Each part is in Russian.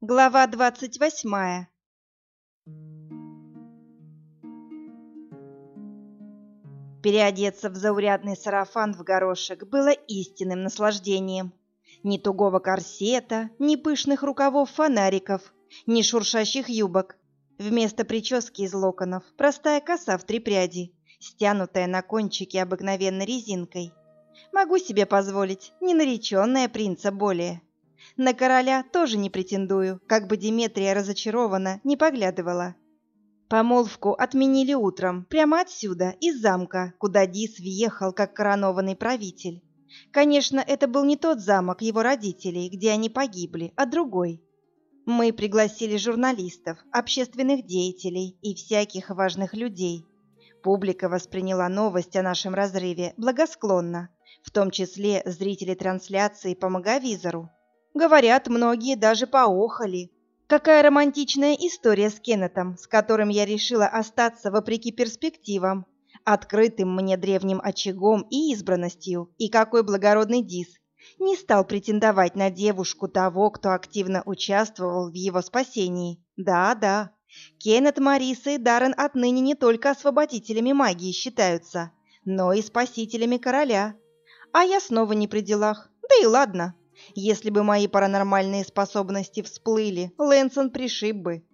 Глава двадцать восьмая Переодеться в заурядный сарафан в горошек было истинным наслаждением. Ни тугого корсета, ни пышных рукавов фонариков, ни шуршащих юбок. Вместо прически из локонов простая коса в три пряди, стянутая на кончике обыкновенной резинкой. Могу себе позволить, не нареченная принца более. На короля тоже не претендую, как бы Диметрия разочарована не поглядывала. Помолвку отменили утром, прямо отсюда, из замка, куда Дис въехал как коронованный правитель. Конечно, это был не тот замок его родителей, где они погибли, а другой. Мы пригласили журналистов, общественных деятелей и всяких важных людей. Публика восприняла новость о нашем разрыве благосклонно, в том числе зрители трансляции по маговизору. Говорят, многие даже поохали, Какая романтичная история с Кеннетом, с которым я решила остаться вопреки перспективам, открытым мне древним очагом и избранностью, и какой благородный Дис не стал претендовать на девушку того, кто активно участвовал в его спасении. Да-да, Кеннет, Мариса и Даррен отныне не только освободителями магии считаются, но и спасителями короля. А я снова не при делах. Да и ладно, если бы мои паранормальные способности всплыли, Лэнсон пришиб бы.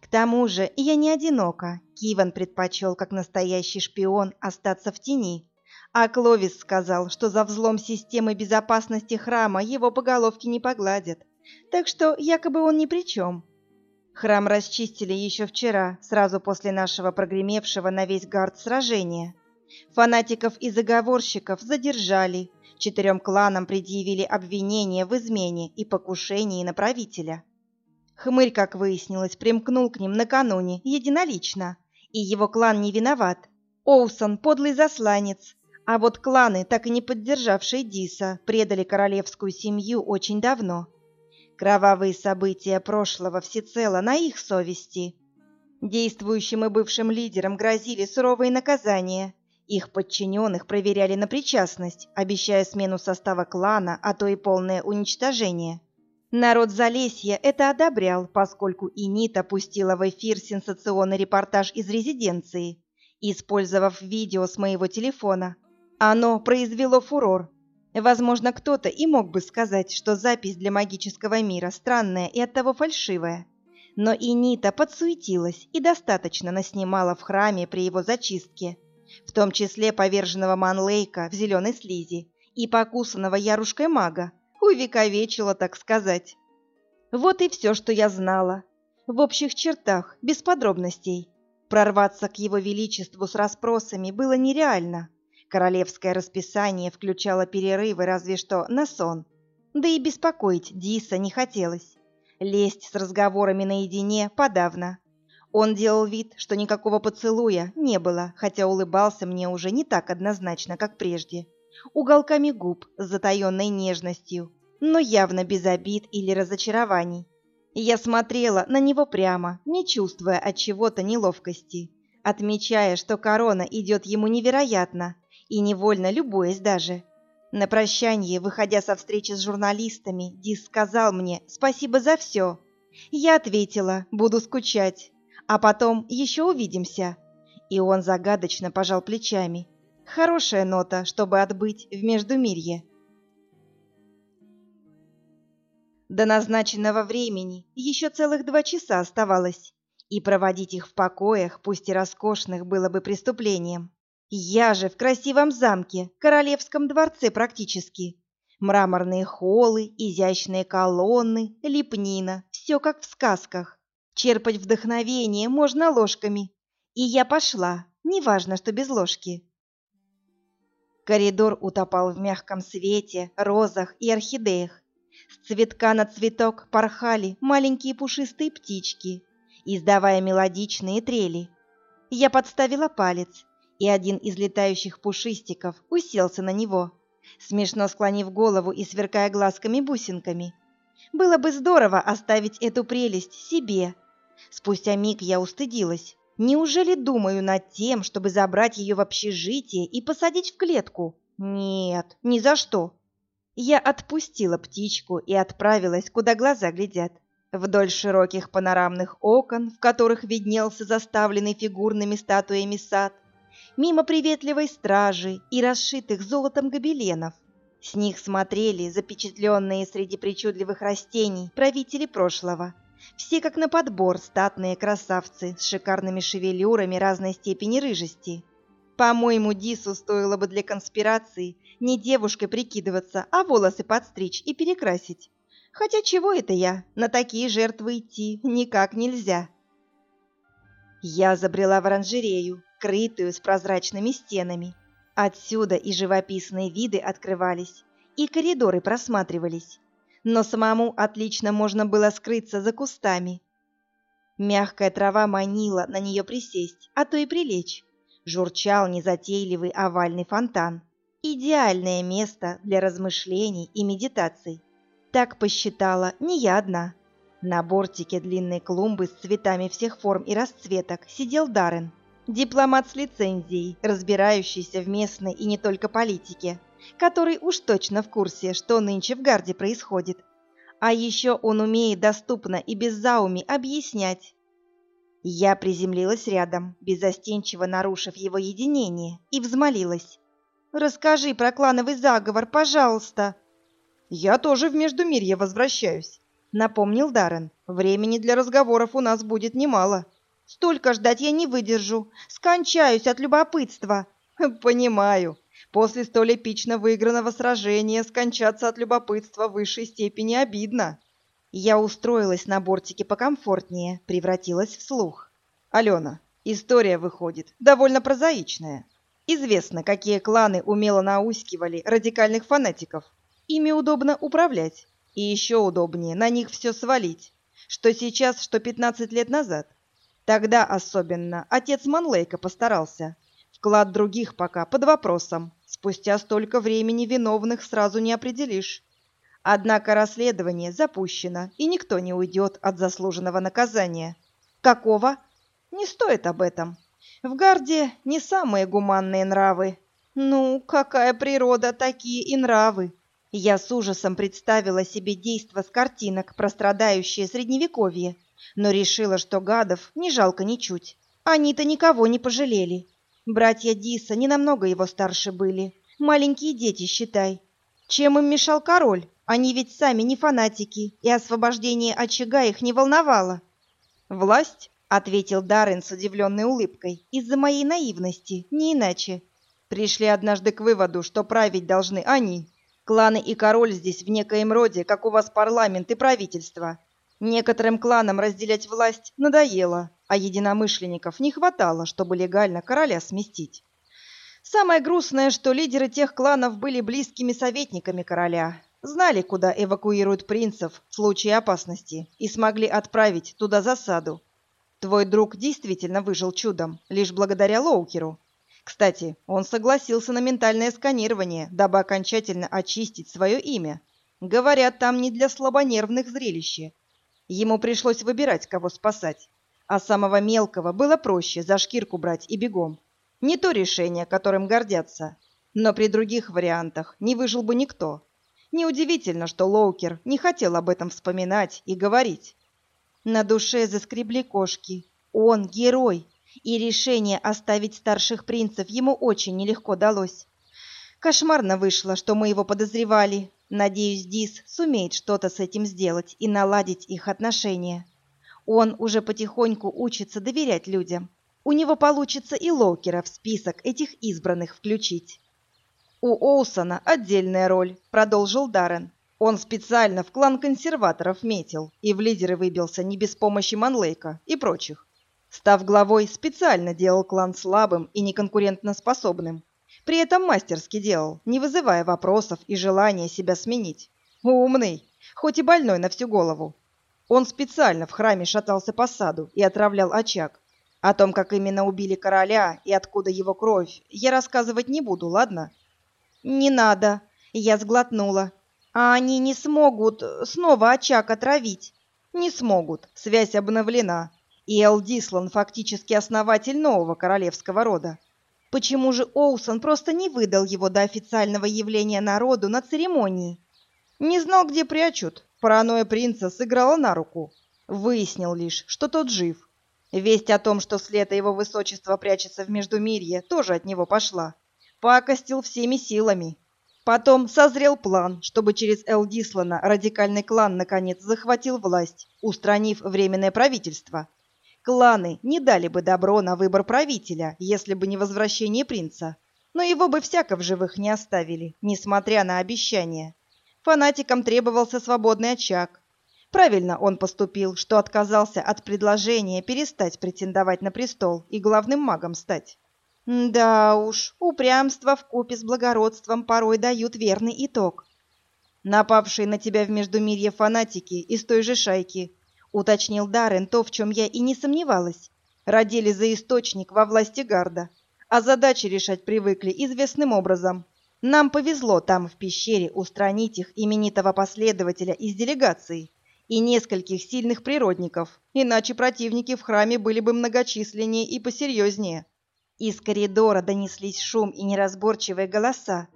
К тому же я не одинока. Киван предпочел, как настоящий шпион, остаться в тени. А Кловис сказал, что за взлом системы безопасности храма его по головке не погладят. Так что якобы он ни при чем. Храм расчистили еще вчера, сразу после нашего прогремевшего на весь гард сражения. Фанатиков и заговорщиков задержали, Четырем кланам предъявили обвинения в измене и покушении на правителя. Хмырь, как выяснилось, примкнул к ним накануне, единолично, и его клан не виноват. Оусон – подлый засланец, а вот кланы, так и не поддержавшие Диса, предали королевскую семью очень давно. Кровавые события прошлого всецело на их совести. Действующим и бывшим лидерам грозили суровые наказания – их подчиненных проверяли на причастность, обещая смену состава клана, а то и полное уничтожение. Народ Залесья это одобрял, поскольку Инит опустила в эфир сенсационный репортаж из резиденции, использовав видео с моего телефона. Оно произвело фурор. Возможно, кто-то и мог бы сказать, что запись для магического мира странная и оттого фальшивая. Но Инита подсуетилась и достаточно наснимала в храме при его зачистке – в том числе поверженного Манлейка в зеленой слизи и покусанного ярушкой мага, увековечила, так сказать. Вот и все, что я знала. В общих чертах, без подробностей. Прорваться к его величеству с расспросами было нереально. Королевское расписание включало перерывы разве что на сон. Да и беспокоить Диса не хотелось. Лезть с разговорами наедине подавно. Он делал вид, что никакого поцелуя не было, хотя улыбался мне уже не так однозначно, как прежде. Уголками губ с затаенной нежностью, но явно без обид или разочарований. Я смотрела на него прямо, не чувствуя от чего-то неловкости, отмечая, что корона идет ему невероятно, и невольно любуясь даже. На прощание, выходя со встречи с журналистами, Дис сказал мне «спасибо за все». Я ответила «буду скучать» а потом еще увидимся». И он загадочно пожал плечами. Хорошая нота, чтобы отбыть в Междумирье. До назначенного времени еще целых два часа оставалось, и проводить их в покоях, пусть и роскошных, было бы преступлением. Я же в красивом замке, королевском дворце практически. Мраморные холлы, изящные колонны, лепнина, все как в сказках. Черпать вдохновение можно ложками. И я пошла, неважно, что без ложки. Коридор утопал в мягком свете, розах и орхидеях. С цветка на цветок порхали маленькие пушистые птички, издавая мелодичные трели. Я подставила палец, и один из летающих пушистиков уселся на него, смешно склонив голову и сверкая глазками-бусинками. Было бы здорово оставить эту прелесть себе, Спустя миг я устыдилась. Неужели думаю над тем, чтобы забрать ее в общежитие и посадить в клетку? Нет, ни за что. Я отпустила птичку и отправилась, куда глаза глядят. Вдоль широких панорамных окон, в которых виднелся заставленный фигурными статуями сад, мимо приветливой стражи и расшитых золотом гобеленов. С них смотрели запечатленные среди причудливых растений правители прошлого. Все как на подбор статные красавцы с шикарными шевелюрами разной степени рыжести. По-моему, Дису стоило бы для конспирации не девушкой прикидываться, а волосы подстричь и перекрасить. Хотя чего это я? На такие жертвы идти никак нельзя. Я забрела в оранжерею, крытую с прозрачными стенами. Отсюда и живописные виды открывались, и коридоры просматривались. Но самому отлично можно было скрыться за кустами. Мягкая трава манила на нее присесть, а то и прилечь. Журчал незатейливый овальный фонтан. Идеальное место для размышлений и медитаций. Так посчитала не я одна. На бортике длинной клумбы с цветами всех форм и расцветок сидел Даррен. Дипломат с лицензией, разбирающийся в местной и не только политике, который уж точно в курсе, что нынче в Гарде происходит. А еще он умеет доступно и без зауми объяснять. Я приземлилась рядом, безостенчиво нарушив его единение, и взмолилась. «Расскажи про клановый заговор, пожалуйста!» «Я тоже в Междумирье возвращаюсь», — напомнил Даррен. «Времени для разговоров у нас будет немало». Столько ждать я не выдержу. Скончаюсь от любопытства. Понимаю. После столь эпично выигранного сражения скончаться от любопытства в высшей степени обидно. Я устроилась на бортике покомфортнее, превратилась в слух. Алена, история выходит довольно прозаичная. Известно, какие кланы умело наускивали радикальных фанатиков. Ими удобно управлять. И еще удобнее на них все свалить. Что сейчас, что 15 лет назад. Тогда особенно отец Манлейка постарался. Вклад других пока под вопросом. Спустя столько времени виновных сразу не определишь. Однако расследование запущено, и никто не уйдет от заслуженного наказания. Какого? Не стоит об этом. В Гарде не самые гуманные нравы. Ну, какая природа, такие и нравы. Я с ужасом представила себе действо с картинок про страдающее средневековье но решила, что гадов не жалко ничуть. Они-то никого не пожалели. Братья Диса не намного его старше были. Маленькие дети, считай. Чем им мешал король? Они ведь сами не фанатики, и освобождение очага их не волновало. «Власть?» — ответил Даррен с удивленной улыбкой. «Из-за моей наивности, не иначе. Пришли однажды к выводу, что править должны они. Кланы и король здесь в некоем роде, как у вас парламент и правительство. Некоторым кланам разделять власть надоело, а единомышленников не хватало, чтобы легально короля сместить. Самое грустное, что лидеры тех кланов были близкими советниками короля, знали, куда эвакуируют принцев в случае опасности и смогли отправить туда засаду. Твой друг действительно выжил чудом, лишь благодаря Лоукеру. Кстати, он согласился на ментальное сканирование, дабы окончательно очистить свое имя. Говорят, там не для слабонервных зрелище, Ему пришлось выбирать, кого спасать. А самого мелкого было проще за шкирку брать и бегом. Не то решение, которым гордятся. Но при других вариантах не выжил бы никто. Неудивительно, что Лоукер не хотел об этом вспоминать и говорить. На душе заскребли кошки. Он герой, и решение оставить старших принцев ему очень нелегко далось. Кошмарно вышло, что мы его подозревали, Надеюсь, Дис сумеет что-то с этим сделать и наладить их отношения. Он уже потихоньку учится доверять людям. У него получится и Лоукера в список этих избранных включить. «У Оусона отдельная роль», — продолжил Даррен. Он специально в клан консерваторов метил и в лидеры выбился не без помощи Манлейка и прочих. Став главой, специально делал клан слабым и неконкурентно способным, при этом мастерски делал, не вызывая вопросов и желания себя сменить. Умный, хоть и больной на всю голову. Он специально в храме шатался по саду и отравлял очаг. О том, как именно убили короля и откуда его кровь, я рассказывать не буду, ладно? Не надо, я сглотнула. А они не смогут снова очаг отравить. Не смогут, связь обновлена. И Эл Дислан фактически основатель нового королевского рода. Почему же Оусон просто не выдал его до официального явления народу на церемонии? Не знал, где прячут. Паранойя принца сыграла на руку. Выяснил лишь, что тот жив. Весть о том, что след его высочества прячется в Междумирье, тоже от него пошла. Пакостил всеми силами. Потом созрел план, чтобы через Элдислана радикальный клан наконец захватил власть, устранив временное правительство. Кланы не дали бы добро на выбор правителя, если бы не возвращение принца. Но его бы всяко в живых не оставили, несмотря на обещания. Фанатикам требовался свободный очаг. Правильно он поступил, что отказался от предложения перестать претендовать на престол и главным магом стать. Да уж, упрямство в купе с благородством порой дают верный итог. Напавшие на тебя в Междумирье фанатики из той же шайки, уточнил Даррен то, в чем я и не сомневалась. Родили за источник во власти Гарда а задачи решать привыкли известным образом. Нам повезло там, в пещере, устранить их именитого последователя из делегации и нескольких сильных природников, иначе противники в храме были бы многочисленнее и посерьезнее. Из коридора донеслись шум и неразборчивые голоса.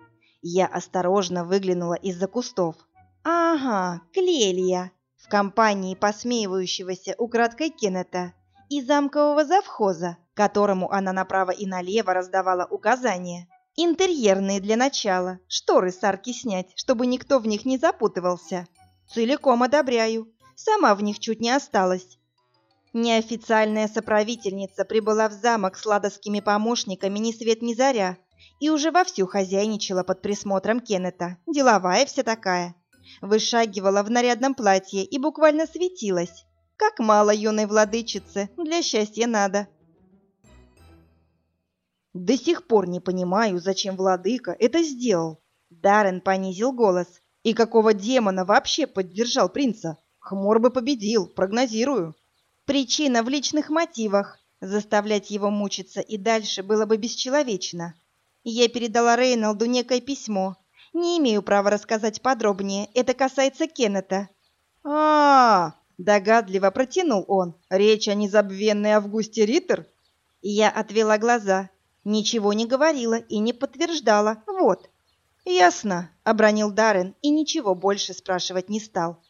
Я осторожно выглянула из-за кустов. «Ага, Клелия!» В компании посмеивающегося украдкой Кеннета и замкового завхоза, которому она направо и налево раздавала указания. Интерьерные для начала, шторы с арки снять, чтобы никто в них не запутывался. Целиком одобряю, сама в них чуть не осталась. Неофициальная соправительница прибыла в замок с ладовскими помощниками ни свет ни заря и уже вовсю хозяйничала под присмотром Кеннета, деловая вся такая. Вышагивала в нарядном платье и буквально светилась. Как мало юной владычицы, для счастья надо. До сих пор не понимаю, зачем владыка это сделал. Даррен понизил голос. И какого демона вообще поддержал принца? Хмур бы победил, прогнозирую. Причина в личных мотивах. Заставлять его мучиться и дальше было бы бесчеловечно. Я передала Рейнолду некое письмо. Не имею права рассказать подробнее. Это касается Кеннета. А, -а, -а Догадливо протянул он. Речь о незабвенной Августе Риттер? Я отвела глаза. Ничего не говорила и не подтверждала. Вот. Ясно, обронил Даррен и ничего больше спрашивать не стал.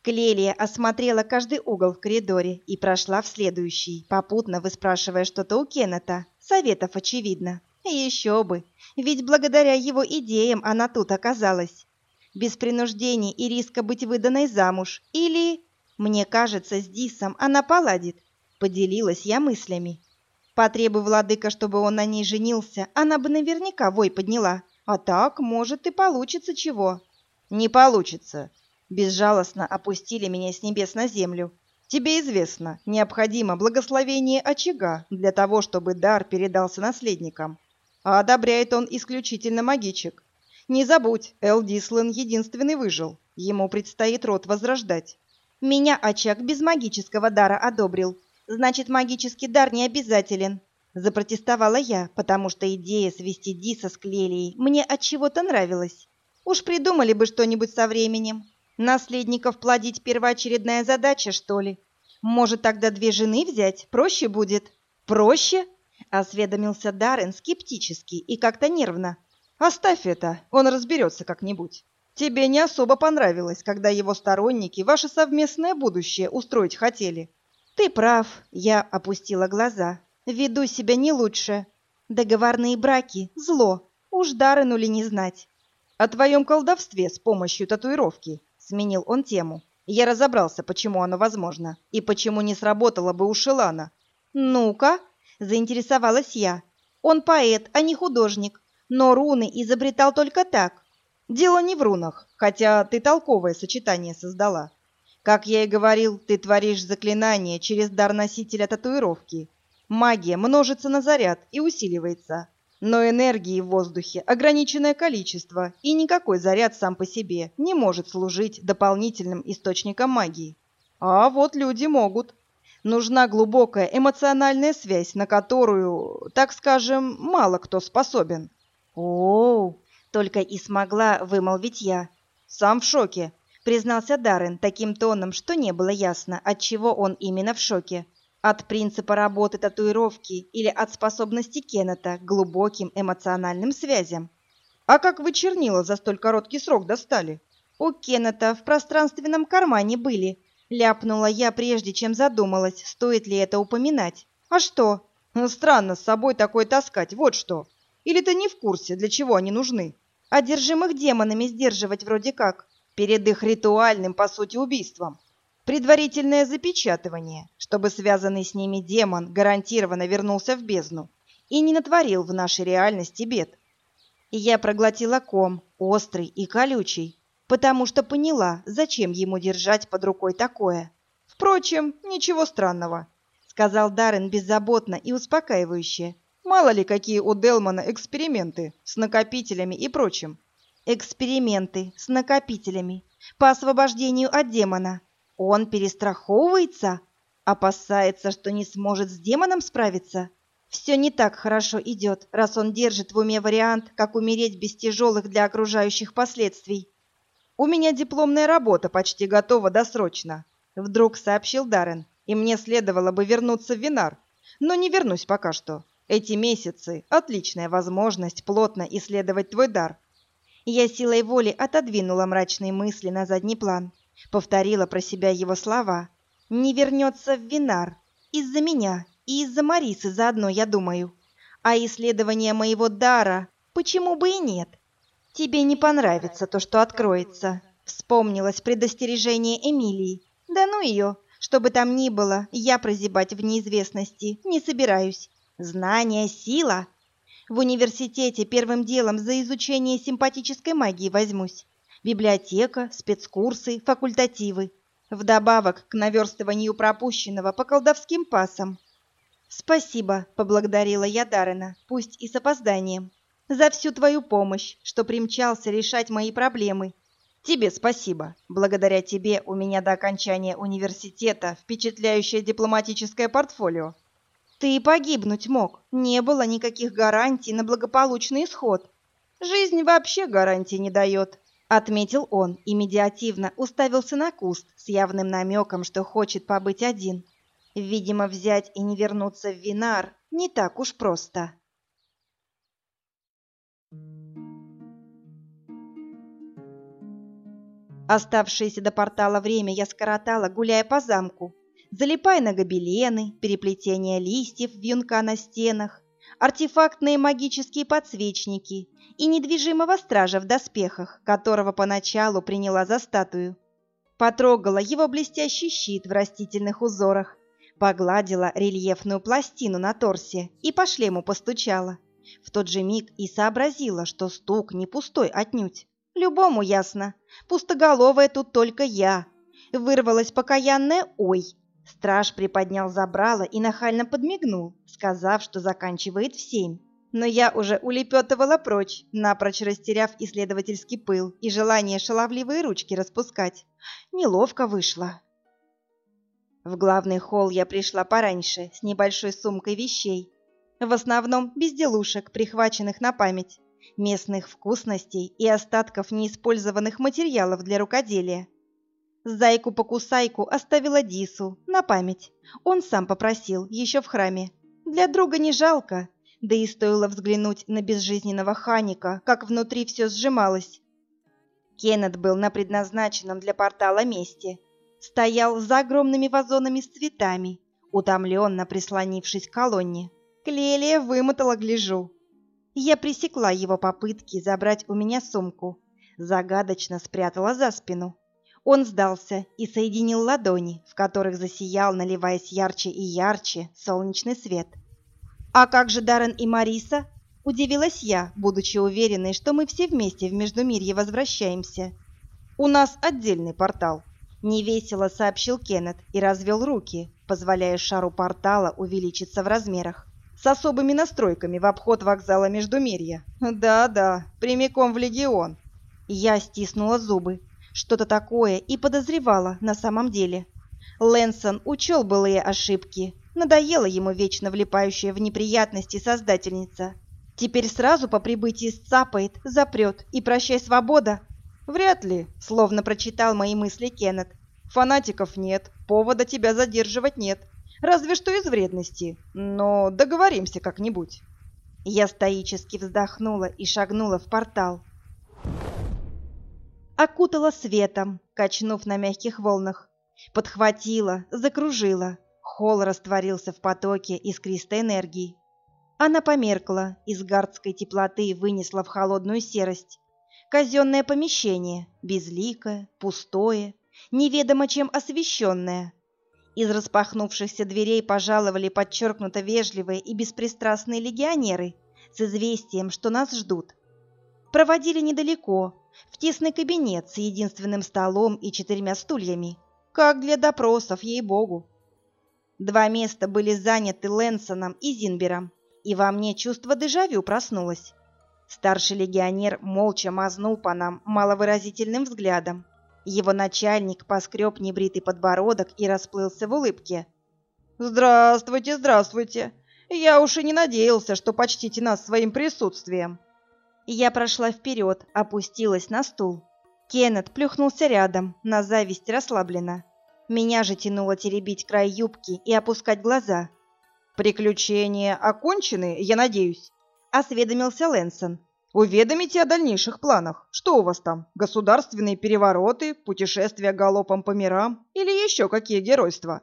Клелия осмотрела каждый угол в коридоре и прошла в следующий, попутно выспрашивая что-то у Кеннета. Советов очевидно. Еще бы, ведь благодаря его идеям она тут оказалась. Без принуждений и риска быть выданной замуж. Или мне кажется, с Дисом она поладит. Поделилась я мыслями. Потребуй владыка, чтобы он на ней женился, она бы наверняка вой подняла. А так, может, и получится чего. Не получится. Безжалостно опустили меня с небес на землю. Тебе известно, необходимо благословение очага для того, чтобы дар передался наследникам. А одобряет он исключительно магичек. Не забудь, Эл Дислен единственный выжил. Ему предстоит род возрождать. Меня очаг без магического дара одобрил. Значит, магический дар не обязателен. Запротестовала я, потому что идея свести Диса с Клелией мне от чего-то нравилась. Уж придумали бы что-нибудь со временем. Наследников плодить первоочередная задача, что ли? Может, тогда две жены взять? Проще будет. Проще? Осведомился Даррен скептически и как-то нервно. Оставь это, он разберется как-нибудь. Тебе не особо понравилось, когда его сторонники ваше совместное будущее устроить хотели. Ты прав, я опустила глаза. Веду себя не лучше. Договорные браки – зло. Уж Даррену ли не знать. О твоем колдовстве с помощью татуировки, сменил он тему. Я разобрался, почему оно возможно, и почему не сработало бы у Шелана. Ну-ка, заинтересовалась я. Он поэт, а не художник, но руны изобретал только так, Дело не в рунах, хотя ты толковое сочетание создала. Как я и говорил, ты творишь заклинание через дар носителя татуировки. Магия множится на заряд и усиливается. Но энергии в воздухе ограниченное количество, и никакой заряд сам по себе не может служить дополнительным источником магии. А вот люди могут. Нужна глубокая эмоциональная связь, на которую, так скажем, мало кто способен. О, только и смогла вымолвить я. Сам в шоке, признался Даррен таким тоном, что не было ясно, от чего он именно в шоке. От принципа работы татуировки или от способности Кеннета к глубоким эмоциональным связям. А как вы чернила за столь короткий срок достали? У Кеннета в пространственном кармане были. Ляпнула я, прежде чем задумалась, стоит ли это упоминать. А что? Ну, странно с собой такое таскать, вот что. Или ты не в курсе, для чего они нужны? Одержимых демонами сдерживать вроде как. Перед их ритуальным, по сути, убийством. Предварительное запечатывание, чтобы связанный с ними демон гарантированно вернулся в бездну и не натворил в нашей реальности бед. И я проглотила ком, острый и колючий, потому что поняла, зачем ему держать под рукой такое. Впрочем, ничего странного, сказал Даррен беззаботно и успокаивающе. Мало ли какие у Делмана эксперименты с накопителями и прочим. Эксперименты с накопителями по освобождению от демона. Он перестраховывается, опасается, что не сможет с демоном справиться. Все не так хорошо идет, раз он держит в уме вариант, как умереть без тяжелых для окружающих последствий. «У меня дипломная работа почти готова досрочно», — вдруг сообщил Даррен, «и мне следовало бы вернуться в Винар, но не вернусь пока что. Эти месяцы — отличная возможность плотно исследовать твой дар». Я силой воли отодвинула мрачные мысли на задний план, повторила про себя его слова. «Не вернется в Винар. Из-за меня и из-за Марисы заодно, я думаю. А исследование моего дара, почему бы и нет?» «Тебе не понравится то, что откроется», — вспомнилось предостережение Эмилии. «Да ну ее, что бы там ни было, я прозябать в неизвестности не собираюсь. Знание — сила. В университете первым делом за изучение симпатической магии возьмусь. Библиотека, спецкурсы, факультативы. Вдобавок к наверстыванию пропущенного по колдовским пасам. «Спасибо», — поблагодарила я Даррена, пусть и с опозданием за всю твою помощь, что примчался решать мои проблемы. Тебе спасибо. Благодаря тебе у меня до окончания университета впечатляющее дипломатическое портфолио. Ты погибнуть мог. Не было никаких гарантий на благополучный исход. Жизнь вообще гарантий не дает, отметил он и медиативно уставился на куст с явным намеком, что хочет побыть один. Видимо, взять и не вернуться в Винар не так уж просто. Оставшееся до портала время я скоротала, гуляя по замку, залипая на гобелены, переплетение листьев вьюнка на стенах, артефактные магические подсвечники и недвижимого стража в доспехах, которого поначалу приняла за статую. Потрогала его блестящий щит в растительных узорах, погладила рельефную пластину на торсе и по шлему постучала. В тот же миг и сообразила, что стук не пустой отнюдь. Любому ясно. Пустоголовая тут только я. Вырвалась покаянная «Ой!». Страж приподнял забрало и нахально подмигнул, сказав, что заканчивает в семь. Но я уже улепетывала прочь, напрочь растеряв исследовательский пыл и желание шаловливые ручки распускать. Неловко вышло. В главный холл я пришла пораньше, с небольшой сумкой вещей. В основном безделушек, прихваченных на память местных вкусностей и остатков неиспользованных материалов для рукоделия. Зайку-покусайку оставила Дису на память. Он сам попросил, еще в храме. Для друга не жалко, да и стоило взглянуть на безжизненного Ханика, как внутри все сжималось. Кеннет был на предназначенном для портала месте. Стоял за огромными вазонами с цветами, утомленно прислонившись к колонне. Клелия вымотала, гляжу. Я пресекла его попытки забрать у меня сумку, загадочно спрятала за спину. Он сдался и соединил ладони, в которых засиял, наливаясь ярче и ярче, солнечный свет. «А как же Даррен и Мариса?» – удивилась я, будучи уверенной, что мы все вместе в Междумирье возвращаемся. «У нас отдельный портал», – невесело сообщил Кеннет и развел руки, позволяя шару портала увеличиться в размерах с особыми настройками в обход вокзала Междумирья. Да-да, прямиком в Легион. Я стиснула зубы. Что-то такое и подозревала на самом деле. Лэнсон учел былые ошибки. Надоело ему вечно влипающая в неприятности создательница. Теперь сразу по прибытии сцапает, запрет и прощай свобода. Вряд ли, словно прочитал мои мысли Кеннет. Фанатиков нет, повода тебя задерживать нет. Разве что из вредности. Но договоримся как-нибудь. Я стоически вздохнула и шагнула в портал. Окутала светом, качнув на мягких волнах. Подхватила, закружила. Холл растворился в потоке искристой энергии. Она померкла, из гардской теплоты вынесла в холодную серость. Казенное помещение, безликое, пустое, неведомо чем освещенное. Из распахнувшихся дверей пожаловали подчеркнуто вежливые и беспристрастные легионеры с известием, что нас ждут. Проводили недалеко, в тесный кабинет с единственным столом и четырьмя стульями, как для допросов, ей-богу. Два места были заняты Лэнсоном и Зинбером, и во мне чувство дежавю проснулось. Старший легионер молча мазнул по нам маловыразительным взглядом. Его начальник поскреб небритый подбородок и расплылся в улыбке. «Здравствуйте, здравствуйте! Я уж и не надеялся, что почтите нас своим присутствием!» Я прошла вперед, опустилась на стул. Кеннет плюхнулся рядом, на зависть расслабленно. Меня же тянуло теребить край юбки и опускать глаза. «Приключения окончены, я надеюсь?» осведомился Лэнсон. «Уведомите о дальнейших планах. Что у вас там? Государственные перевороты, путешествия галопом по мирам или еще какие геройства?»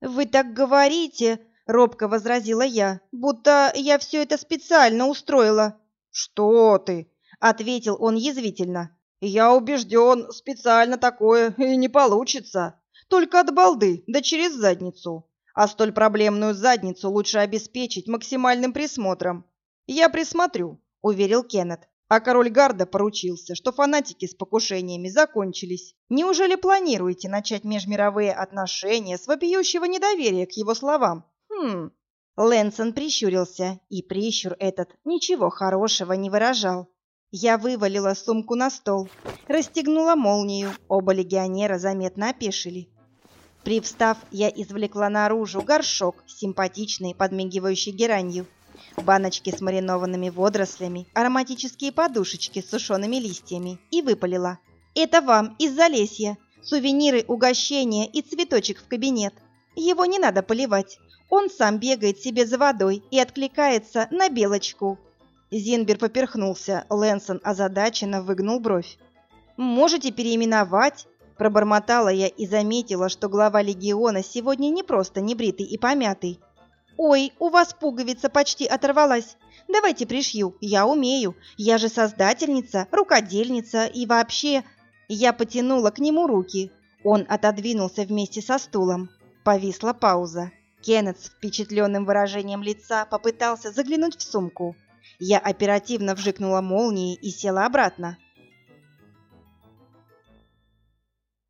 «Вы так говорите», — робко возразила я, «будто я все это специально устроила». «Что ты?» — ответил он язвительно. «Я убежден, специально такое и не получится. Только от балды, да через задницу. А столь проблемную задницу лучше обеспечить максимальным присмотром. «Я присмотрю», — уверил Кеннет. А король Гарда поручился, что фанатики с покушениями закончились. Неужели планируете начать межмировые отношения с вопиющего недоверия к его словам? Хм. Лэнсон прищурился, и прищур этот ничего хорошего не выражал. Я вывалила сумку на стол, расстегнула молнию, оба легионера заметно опешили. Привстав, я извлекла наружу горшок с симпатичной подмигивающей геранью баночки с маринованными водорослями, ароматические подушечки с сушеными листьями и выпалила. «Это вам из Залесья. Сувениры, угощения и цветочек в кабинет. Его не надо поливать. Он сам бегает себе за водой и откликается на белочку». Зинбер поперхнулся, Лэнсон озадаченно выгнул бровь. «Можете переименовать?» Пробормотала я и заметила, что глава легиона сегодня не просто небритый и помятый, «Ой, у вас пуговица почти оторвалась. Давайте пришью, я умею. Я же создательница, рукодельница и вообще...» Я потянула к нему руки. Он отодвинулся вместе со стулом. Повисла пауза. Кеннет с впечатленным выражением лица попытался заглянуть в сумку. Я оперативно вжикнула молнией и села обратно.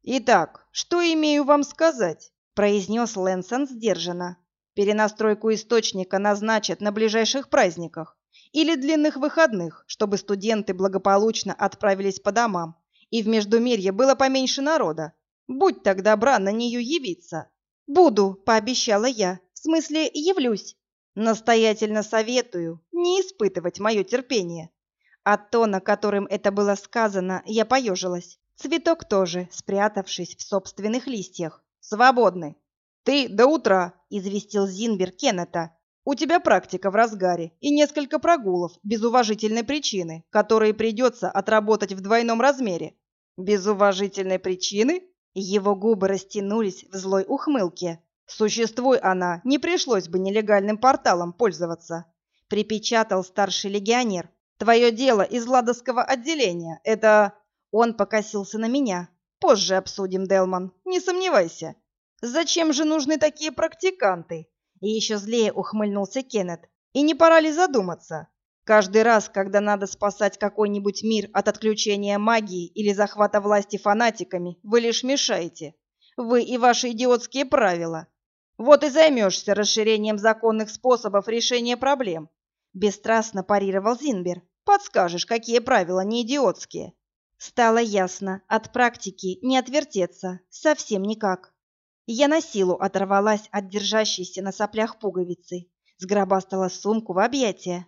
«Итак, что имею вам сказать?» – произнес Лэнсон сдержанно. Перенастройку источника назначат на ближайших праздниках или длинных выходных, чтобы студенты благополучно отправились по домам, и в Междумирье было поменьше народа. Будь так добра на нее явиться. «Буду», — пообещала я, — «в смысле, явлюсь». Настоятельно советую не испытывать мое терпение. От тона, которым это было сказано, я поежилась. Цветок тоже, спрятавшись в собственных листьях. «Свободны!» «Ты до утра», — известил Зинбер Кеннета. «У тебя практика в разгаре и несколько прогулов без уважительной причины, которые придется отработать в двойном размере». «Без уважительной причины?» Его губы растянулись в злой ухмылке. «Существуй она, не пришлось бы нелегальным порталом пользоваться», — припечатал старший легионер. «Твое дело из ладовского отделения. Это...» Он покосился на меня. «Позже обсудим, Делман, не сомневайся. Зачем же нужны такие практиканты? И еще злее ухмыльнулся Кеннет. И не пора ли задуматься? Каждый раз, когда надо спасать какой-нибудь мир от отключения магии или захвата власти фанатиками, вы лишь мешаете. Вы и ваши идиотские правила. Вот и займешься расширением законных способов решения проблем. Бесстрастно парировал Зинбер. Подскажешь, какие правила не идиотские? Стало ясно, от практики не отвертеться, совсем никак. Я на силу оторвалась от держащейся на соплях пуговицы, сгробастала сумку в объятия.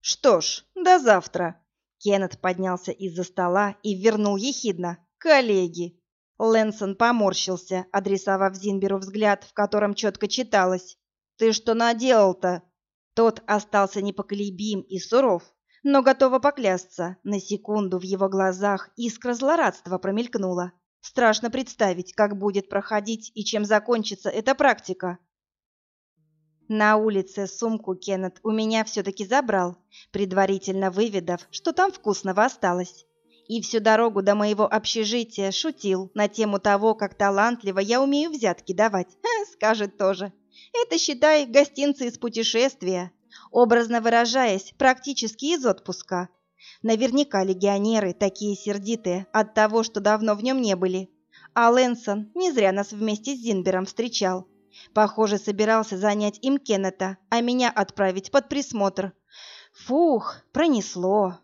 «Что ж, до завтра!» Кеннет поднялся из-за стола и вернул ехидно. «Коллеги!» Лэнсон поморщился, адресовав Зинберу взгляд, в котором четко читалось. «Ты что наделал-то?» Тот остался непоколебим и суров, но готова поклясться. На секунду в его глазах искра злорадства промелькнула. Страшно представить, как будет проходить и чем закончится эта практика. На улице сумку Кеннет у меня все-таки забрал, предварительно выведав, что там вкусного осталось. И всю дорогу до моего общежития шутил на тему того, как талантливо я умею взятки давать. Ха, скажет тоже. Это, считай, гостинцы из путешествия. Образно выражаясь, практически из отпуска. Наверняка легионеры такие сердитые от того, что давно в нем не были. А Лэнсон не зря нас вместе с Зинбером встречал. Похоже, собирался занять им Кеннета, а меня отправить под присмотр. Фух, пронесло.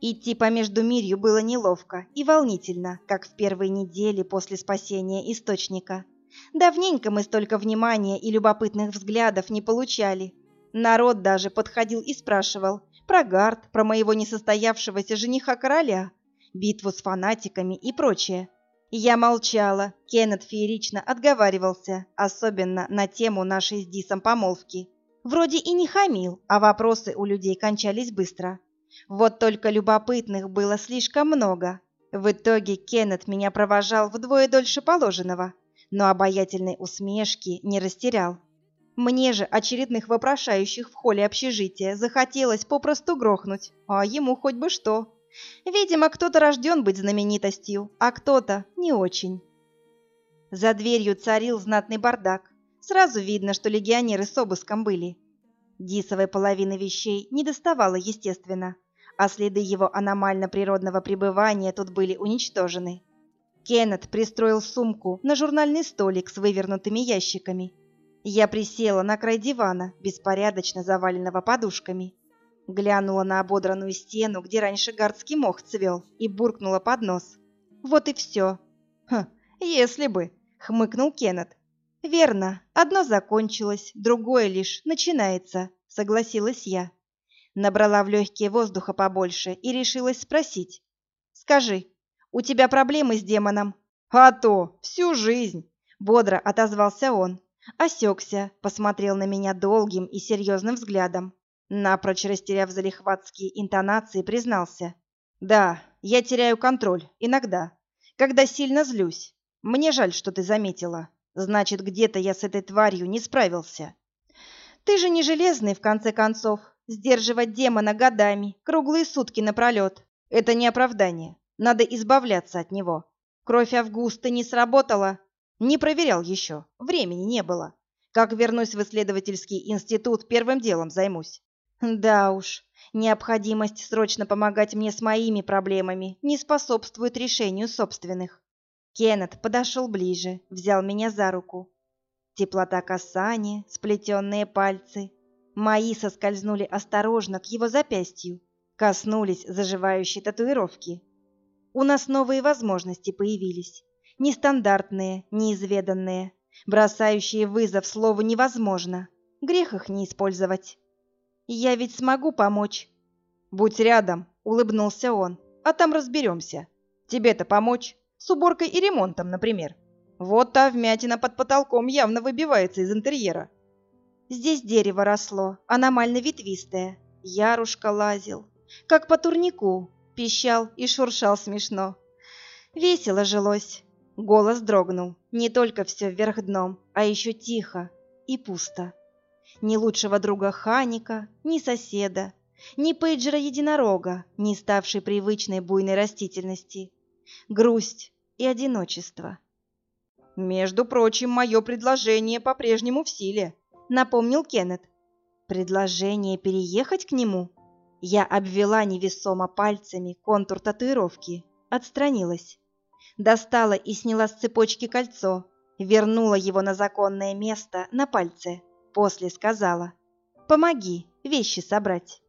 Идти по Междумирью было неловко и волнительно, как в первые недели после спасения Источника. Давненько мы столько внимания и любопытных взглядов не получали. Народ даже подходил и спрашивал про Гард, про моего несостоявшегося жениха короля, битву с фанатиками и прочее. Я молчала. Кеннет феерично отговаривался, особенно на тему нашей с Дисом помолвки. Вроде и не хамил, а вопросы у людей кончались быстро. Вот только любопытных было слишком много. В итоге Кеннет меня провожал вдвое дольше положенного, но обаятельной усмешки не растерял. Мне же очередных вопрошающих в холле общежития захотелось попросту грохнуть, а ему хоть бы что. Видимо, кто-то рожден быть знаменитостью, а кто-то не очень. За дверью царил знатный бардак. Сразу видно, что легионеры с обыском были. Дисовой половины вещей не доставало, естественно, а следы его аномально-природного пребывания тут были уничтожены. Кеннет пристроил сумку на журнальный столик с вывернутыми ящиками. Я присела на край дивана, беспорядочно заваленного подушками. Глянула на ободранную стену, где раньше гардский мох цвел, и буркнула под нос. Вот и все. Хм, если бы, хмыкнул Кеннет. Верно, одно закончилось, другое лишь начинается, согласилась я. Набрала в легкие воздуха побольше и решилась спросить. Скажи, у тебя проблемы с демоном? А то, всю жизнь, бодро отозвался он. Осекся, посмотрел на меня долгим и серьезным взглядом. Напрочь растеряв залихватские интонации, признался. «Да, я теряю контроль. Иногда. Когда сильно злюсь. Мне жаль, что ты заметила. Значит, где-то я с этой тварью не справился. Ты же не железный, в конце концов. Сдерживать демона годами, круглые сутки напролет. Это не оправдание. Надо избавляться от него. Кровь Августа не сработала. Не проверял еще. Времени не было. Как вернусь в исследовательский институт, первым делом займусь. Да уж, необходимость срочно помогать мне с моими проблемами не способствует решению собственных. Кеннет подошел ближе, взял меня за руку. Теплота касания, сплетенные пальцы. Мои соскользнули осторожно к его запястью, коснулись заживающей татуировки. У нас новые возможности появились. Нестандартные, неизведанные, бросающие вызов слову «невозможно». Грех их не использовать. Я ведь смогу помочь. Будь рядом, улыбнулся он. А там разберемся. Тебе-то помочь? С уборкой и ремонтом, например. Вот та вмятина под потолком явно выбивается из интерьера. Здесь дерево росло, аномально ветвистое. Ярушка лазил. Как по турнику. Пищал и шуршал смешно. Весело жилось. Голос дрогнул. Не только все вверх дном, а еще тихо и пусто ни лучшего друга Ханика, ни соседа, ни пейджера-единорога, не ставшей привычной буйной растительности. Грусть и одиночество. «Между прочим, мое предложение по-прежнему в силе», — напомнил Кеннет. «Предложение переехать к нему?» Я обвела невесомо пальцами контур татуировки, отстранилась. Достала и сняла с цепочки кольцо, вернула его на законное место на пальце. После сказала, помоги вещи собрать.